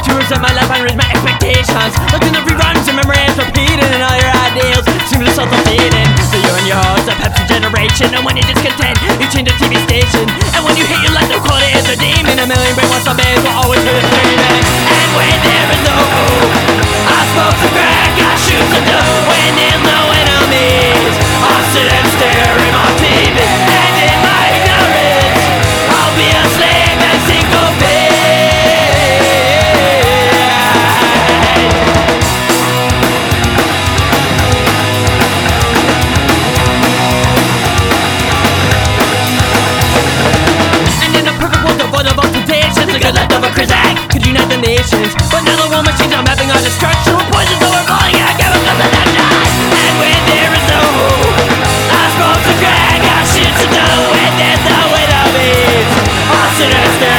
news and my life unreached my expectations. Looking at reruns and memories repeating all your ideals machines, I'm mapping on the structural poisons that we're falling at a and I'm not. And when there is no hope, I'm supposed to drag our shit to know when there's no way to be. All sinister.